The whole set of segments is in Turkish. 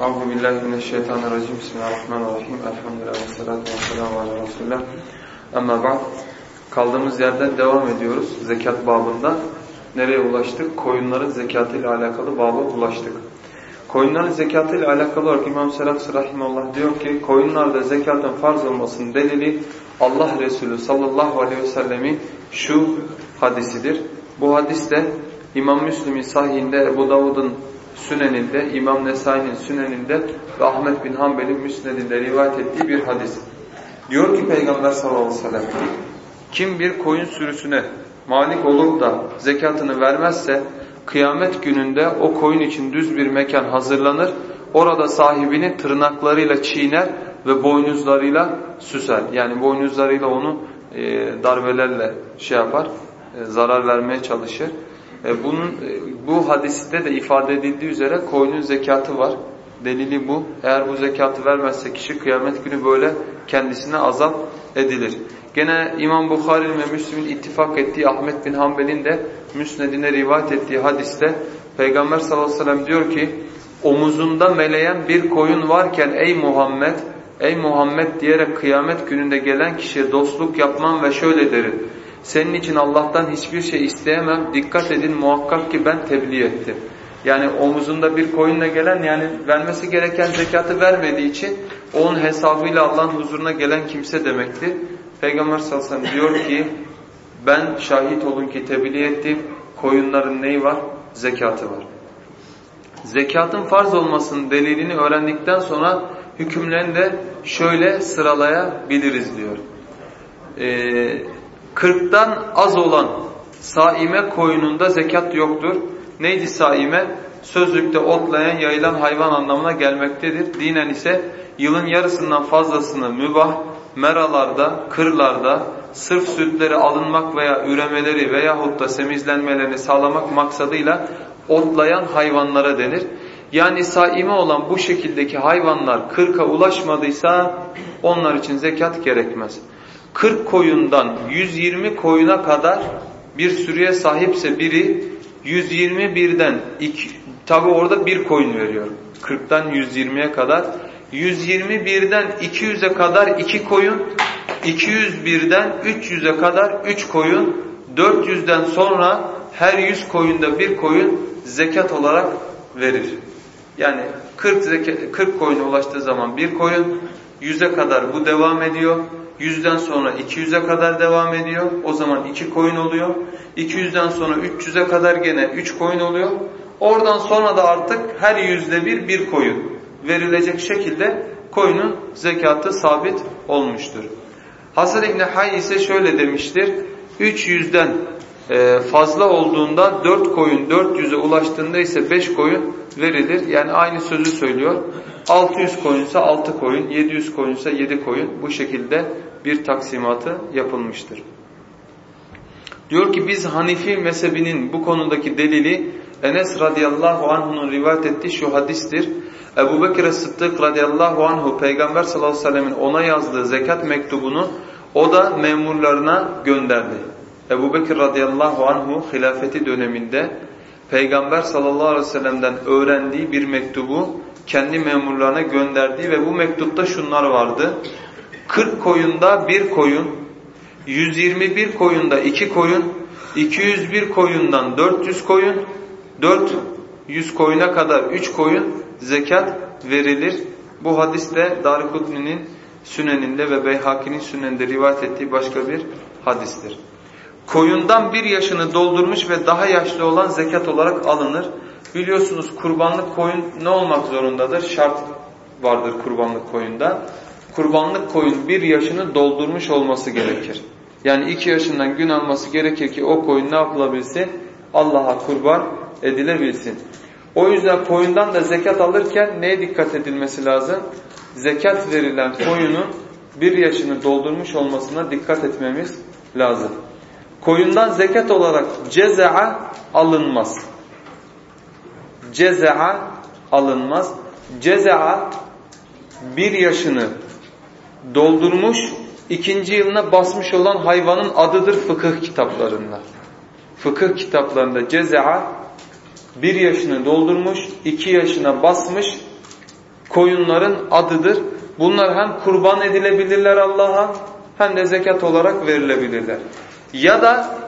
Euzu billahi mineşşeytanirracim. Bismillahirrahmanirrahim. Elhamdülillahi ve salatu ve selamu ala Resulullah. Ama ba'd. Kaldığımız yerden devam ediyoruz zekat babında. Nereye ulaştık? Koyunların zekatı ile alakalı baba ulaştık. Koyunların zekatı ile alakalı olarak İmam Selat Rahimullah diyor ki koyunlarda zekatın farz olmasının delili Allah Resulü sallallahu aleyhi ve sellemin şu hadisidir. Bu hadis de İmam Müslim'in sahihinde Ebu Davud'un Süneninde, İmam Nesai'nin Süneninde ve Ahmet bin Hanbel'in Müsnedinde rivayet ettiği bir hadis. Diyor ki Peygamber sallallahu aleyhi ve sellem, kim bir koyun sürüsüne malik olup da zekatını vermezse, kıyamet gününde o koyun için düz bir mekan hazırlanır, orada sahibini tırnaklarıyla çiğner ve boynuzlarıyla süser. Yani boynuzlarıyla onu e, darbelerle şey yapar, e, zarar vermeye çalışır. E, bunun e, bu hadiste de ifade edildiği üzere koyunun zekatı var. Delili bu. Eğer bu zekatı vermezse kişi kıyamet günü böyle kendisine azap edilir. Gene İmam Bukhari ve Müslim'in ittifak ettiği Ahmet bin Hanbel'in de Müsned'ine rivayet ettiği hadiste Peygamber sallallahu aleyhi ve sellem diyor ki omuzunda meleyen bir koyun varken ey Muhammed ey Muhammed diyerek kıyamet gününde gelen kişiye dostluk yapmam ve şöyle derim senin için Allah'tan hiçbir şey isteyemem. Dikkat edin muhakkak ki ben tebliğ ettim. Yani omuzunda bir koyunla gelen yani vermesi gereken zekatı vermediği için onun hesabıyla Allah'ın huzuruna gelen kimse demekti. Peygamber sallallahu aleyhi ve sellem diyor ki ben şahit olun ki tebliğ ettim. Koyunların neyi var? Zekatı var. Zekatın farz olmasının delilini öğrendikten sonra hükümlerini de şöyle sıralayabiliriz diyor. Ee, Kırktan az olan saime koyununda zekat yoktur. Neydi saime? Sözlükte otlayan, yayılan hayvan anlamına gelmektedir. Dinen ise yılın yarısından fazlasını mübah, meralarda, kırlarda, sırf sütleri alınmak veya üremeleri veyahut da semizlenmelerini sağlamak maksadıyla otlayan hayvanlara denir. Yani saime olan bu şekildeki hayvanlar kırka ulaşmadıysa onlar için zekat gerekmez. 40 koyundan 120 koyuna kadar bir sürüye sahipse biri 121'den tabi orada bir koyun veriyor. 40'tan 120'ye kadar 121'den 200'e kadar 2 koyun 201'den 300'e kadar 3 koyun 400'den sonra her 100 koyunda bir koyun zekat olarak verir. Yani 40, zekat, 40 koyuna ulaştığı zaman bir koyun 100'e kadar bu devam ediyor. 100'den sonra 200'e kadar devam ediyor. O zaman 2 koyun oluyor. 200'den sonra 300'e kadar gene 3 koyun oluyor. Oradan sonra da artık her yüzde bir bir koyun verilecek şekilde koyunun zekatı sabit olmuştur. Hasan İbni Hay ise şöyle demiştir. 300'den e, fazla olduğunda 4 koyun 400'e ulaştığında ise 5 koyun verilir. Yani aynı sözü söylüyor. 600 koyunsa 6 koyun, 700 koyunsa 7 koyun bu şekilde bir taksimatı yapılmıştır. Diyor ki biz Hanifi mezhebinin bu konudaki delili Enes radıyallahu anh'un rivayet ettiği şu hadistir. Ebu Bekir Sıddık radıyallahu anhu Peygamber sallallahu aleyhi ve sellemin ona yazdığı zekat mektubunu o da memurlarına gönderdi. Ebu Bekir radıyallahu anhu hilafeti döneminde Peygamber sallallahu aleyhi ve sellem'den öğrendiği bir mektubu kendi memurlarına gönderdiği ve bu mektupta şunlar vardı. 40 koyunda bir koyun, 121 koyunda iki koyun, 201 koyundan 400 koyun, 400 koyuna kadar 3 koyun zekat verilir. Bu hadis de Darikutni'nin Süneninde ve Beyhaki'nin Süneninde rivayet ettiği başka bir hadistir. Koyundan bir yaşını doldurmuş ve daha yaşlı olan zekat olarak alınır. Biliyorsunuz kurbanlık koyun ne olmak zorundadır? Şart vardır kurbanlık koyunda. Kurbanlık koyun bir yaşını doldurmuş olması gerekir. Yani iki yaşından gün alması gerekir ki o koyun ne yapılabilsin? Allah'a kurban edilebilsin. O yüzden koyundan da zekat alırken neye dikkat edilmesi lazım? Zekat verilen koyunun bir yaşını doldurmuş olmasına dikkat etmemiz lazım. Koyundan zekat olarak ceza'a alınmaz ceza'a alınmaz. Ceza'a bir yaşını doldurmuş, ikinci yılına basmış olan hayvanın adıdır fıkıh kitaplarında. Fıkıh kitaplarında ceza'a bir yaşını doldurmuş, iki yaşına basmış koyunların adıdır. Bunlar hem kurban edilebilirler Allah'a hem de zekat olarak verilebilirler. Ya da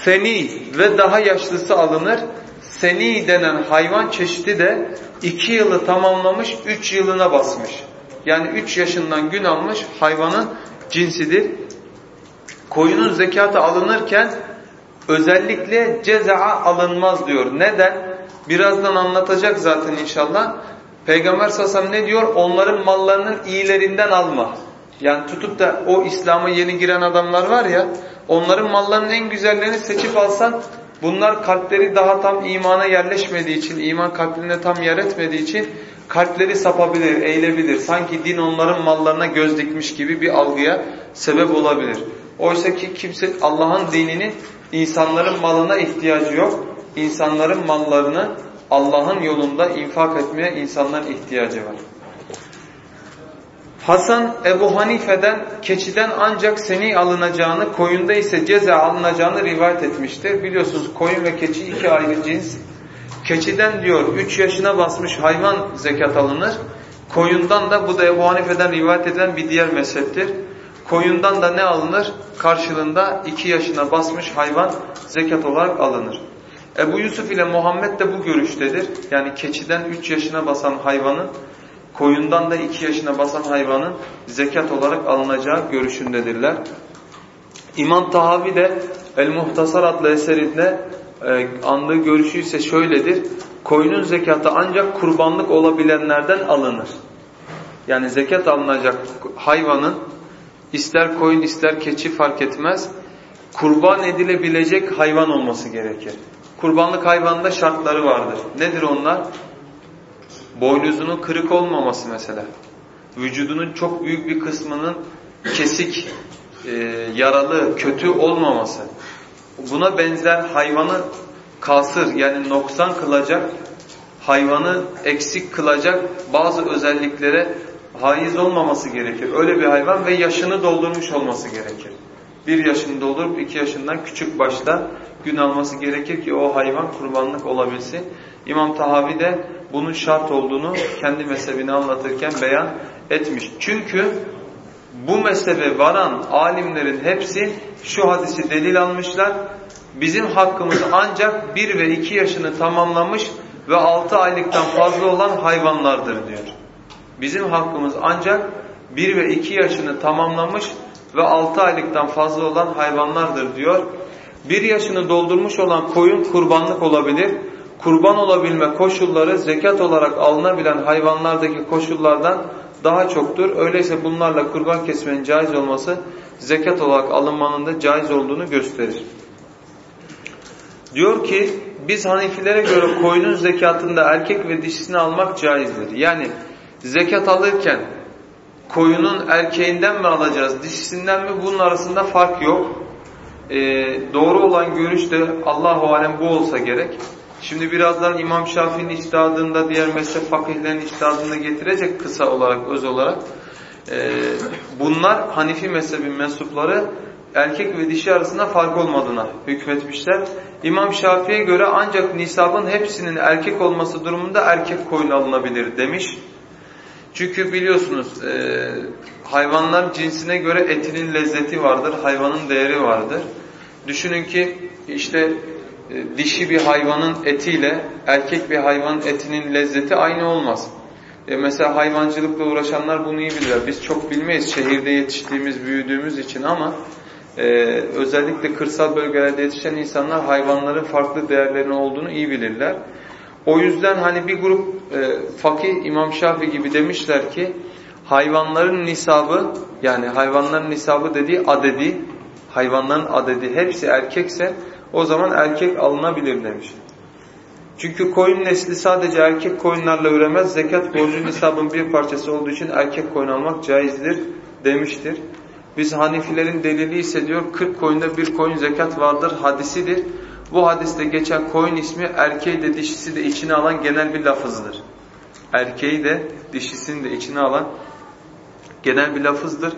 seni ve daha yaşlısı alınır. Seni denen hayvan çeşidi de iki yılı tamamlamış, üç yılına basmış. Yani üç yaşından gün almış hayvanın cinsidir. Koyunun zekatı alınırken özellikle ceza'a alınmaz diyor. Neden? Birazdan anlatacak zaten inşallah. Peygamber sasam ne diyor? Onların mallarının iyilerinden alma. Yani tutup da o İslam'a yeni giren adamlar var ya, onların mallarının en güzellerini seçip alsan, bunlar kalpleri daha tam imana yerleşmediği için, iman kalplerine tam yer etmediği için kalpleri sapabilir, eğilebilir. Sanki din onların mallarına göz dikmiş gibi bir algıya sebep olabilir. Oysa ki kimse Allah'ın dininin insanların malına ihtiyacı yok. İnsanların mallarını Allah'ın yolunda infak etmeye insanların ihtiyacı var. Hasan Ebu Hanife'den keçiden ancak seni alınacağını, koyunda ise ceza alınacağını rivayet etmiştir. Biliyorsunuz koyun ve keçi iki ayrı cins. Keçiden diyor 3 yaşına basmış hayvan zekat alınır. Koyundan da bu da Ebu Hanife'den rivayet edilen bir diğer mezheptir. Koyundan da ne alınır? Karşılığında 2 yaşına basmış hayvan zekat olarak alınır. Ebu Yusuf ile Muhammed de bu görüştedir. Yani keçiden 3 yaşına basan hayvanın, koyundan da 2 yaşına basan hayvanın zekat olarak alınacağı görüşündedirler. İmam Tahavi de El-Muhtasar adlı eserinde e, andığı görüşü ise şöyledir. Koyunun zekatı ancak kurbanlık olabilenlerden alınır. Yani zekat alınacak hayvanın ister koyun ister keçi fark etmez kurban edilebilecek hayvan olması gerekir. Kurbanlık hayvanda şartları vardır. Nedir onlar? Boynuzunun kırık olmaması mesela. Vücudunun çok büyük bir kısmının kesik, e, yaralı, kötü olmaması. Buna benzer hayvanı kasır yani noksan kılacak, hayvanı eksik kılacak bazı özelliklere haiz olmaması gerekir. Öyle bir hayvan ve yaşını doldurmuş olması gerekir. Bir yaşını doldurup iki yaşından küçük başta gün alması gerekir ki o hayvan kurbanlık olabilsin. İmam Tahavi de bunun şart olduğunu kendi mezhebini anlatırken beyan etmiş. Çünkü bu mezhebe varan alimlerin hepsi şu hadisi delil almışlar. Bizim hakkımız ancak bir ve iki yaşını tamamlamış ve altı aylıktan fazla olan hayvanlardır diyor. Bizim hakkımız ancak bir ve iki yaşını tamamlamış ve altı aylıktan fazla olan hayvanlardır diyor. Bir yaşını doldurmuş olan koyun kurbanlık olabilir. Kurban olabilme koşulları zekat olarak alınabilen hayvanlardaki koşullardan daha çoktur. Öyleyse bunlarla kurban kesmenin caiz olması zekat olarak alınmanın da caiz olduğunu gösterir. Diyor ki biz Hanefilere göre koyunun zekatında erkek ve dişisini almak caizdir. Yani zekat alırken koyunun erkeğinden mi alacağız, dişisinden mi bunun arasında fark yok. Ee, doğru olan görüş de Allahu alem bu olsa gerek. Şimdi birazdan İmam Şafii'nin içtihadında, diğer mezhep fakihlerin içtihadında getirecek kısa olarak, öz olarak. Ee, bunlar Hanifi mezhebin mensupları erkek ve dişi arasında fark olmadığına hükmetmişler. İmam Şafii'ye göre ancak nisabın hepsinin erkek olması durumunda erkek koyun alınabilir demiş. Çünkü biliyorsunuz e, hayvanlar cinsine göre etinin lezzeti vardır, hayvanın değeri vardır. Düşünün ki işte e, dişi bir hayvanın etiyle erkek bir hayvanın etinin lezzeti aynı olmaz. E, mesela hayvancılıkla uğraşanlar bunu iyi bilirler. Biz çok bilmeyiz şehirde yetiştiğimiz, büyüdüğümüz için ama e, özellikle kırsal bölgelerde yetişen insanlar hayvanların farklı değerlerinin olduğunu iyi bilirler. O yüzden hani bir grup e, fakih İmam Şafii gibi demişler ki hayvanların nisabı yani hayvanların nisabı dediği adedi hayvanların adedi hepsi erkekse o zaman erkek alınabilir demiş. Çünkü koyun nesli sadece erkek koyunlarla üremez. Zekat borcu nisabın bir parçası olduğu için erkek koyun almak caizdir demiştir. Biz Hanifilerin delili ise diyor 40 koyunda bir koyun zekat vardır hadisidir. Bu hadiste geçen koyun ismi erkeği de dişisi de içine alan genel bir lafızdır. Erkeği de dişisini de içine alan genel bir lafızdır.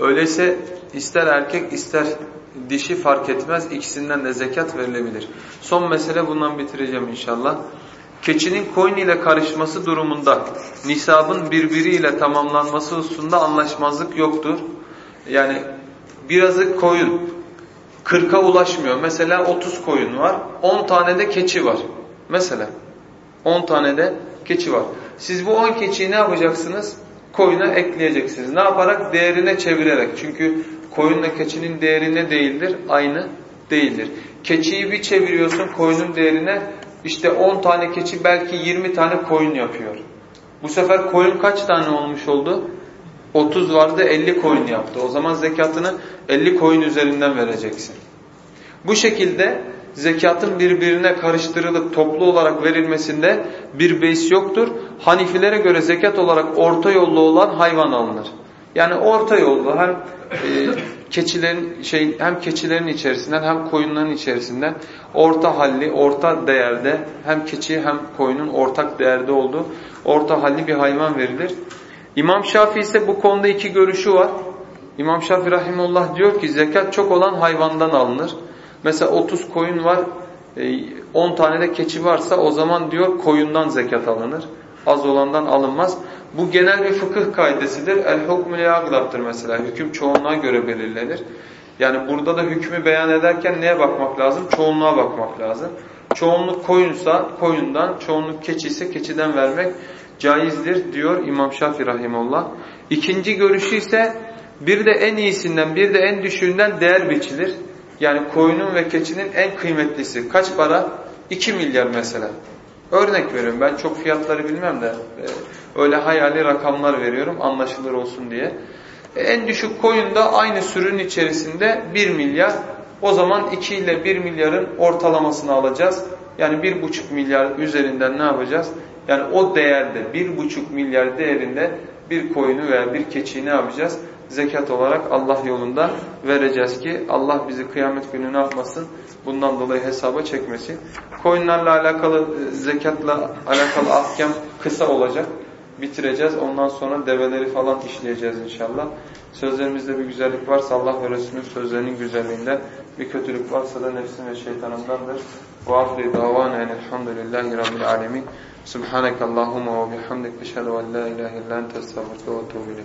Öyleyse ister erkek ister dişi fark etmez ikisinden de zekat verilebilir. Son mesele bundan bitireceğim inşallah. keçinin koyun ile karışması durumunda nisabın birbiriyle tamamlanması hususunda anlaşmazlık yoktur. Yani birazı koyun 40'a ulaşmıyor. Mesela 30 koyun var. 10 tane de keçi var. Mesela 10 tane de keçi var. Siz bu 10 keçiyi ne yapacaksınız? Koyuna ekleyeceksiniz. Ne yaparak? Değerine çevirerek. Çünkü koyunla keçinin değeri ne değildir? Aynı değildir. Keçiyi bir çeviriyorsun koyunun değerine işte 10 tane keçi belki 20 tane koyun yapıyor. Bu sefer koyun kaç tane olmuş oldu? 30 vardı 50 koyun yaptı. O zaman zekatını 50 koyun üzerinden vereceksin. Bu şekilde zekatın birbirine karıştırılıp toplu olarak verilmesinde bir beis yoktur. Hanifilere göre zekat olarak orta yollu olan hayvan alınır. Yani orta yollu hem e, keçilerin şey hem keçilerin içerisinden hem koyunların içerisinden orta halli, orta değerde hem keçi hem koyunun ortak değerde olduğu orta halli bir hayvan verilir. İmam Şafii ise bu konuda iki görüşü var. İmam Şafii rahimullah diyor ki zekat çok olan hayvandan alınır. Mesela 30 koyun var, 10 e, tane de keçi varsa o zaman diyor koyundan zekat alınır. Az olandan alınmaz. Bu genel bir fıkıh kaidesidir. El hukmü yaglaptır mesela. Hüküm çoğunluğa göre belirlenir. Yani burada da hükmü beyan ederken neye bakmak lazım? Çoğunluğa bakmak lazım. Çoğunluk koyunsa koyundan, çoğunluk keçi ise keçiden vermek caizdir diyor İmam Şafii rahimullah. İkinci görüşü ise bir de en iyisinden bir de en düşüğünden değer biçilir. Yani koyunun ve keçinin en kıymetlisi kaç para? 2 milyar mesela. Örnek veriyorum ben çok fiyatları bilmem de e, öyle hayali rakamlar veriyorum anlaşılır olsun diye. E, en düşük koyun da aynı sürünün içerisinde 1 milyar. O zaman 2 ile 1 milyarın ortalamasını alacağız. Yani 1,5 milyar üzerinden ne yapacağız? Yani o değerde 1,5 milyar değerinde bir koyunu veya bir keçiyi ne yapacağız? Zekat olarak Allah yolunda vereceğiz ki Allah bizi kıyamet günü ne yapmasın? Bundan dolayı hesaba çekmesin. Koyunlarla alakalı, e, zekatla alakalı ahkam kısa olacak. Bitireceğiz. Ondan sonra develeri falan işleyeceğiz inşallah. Sözlerimizde bir güzellik varsa Allah ve Resulünün sözlerinin güzelliğinden, bir kötülük varsa da nefsim ve şeytanımdandır. Ve ahri davana elhamdülillahi rabbil alemin. Subhaneke Allahumma ve bihamdik. Eşhedü en la ilahe illa ente ve etûbü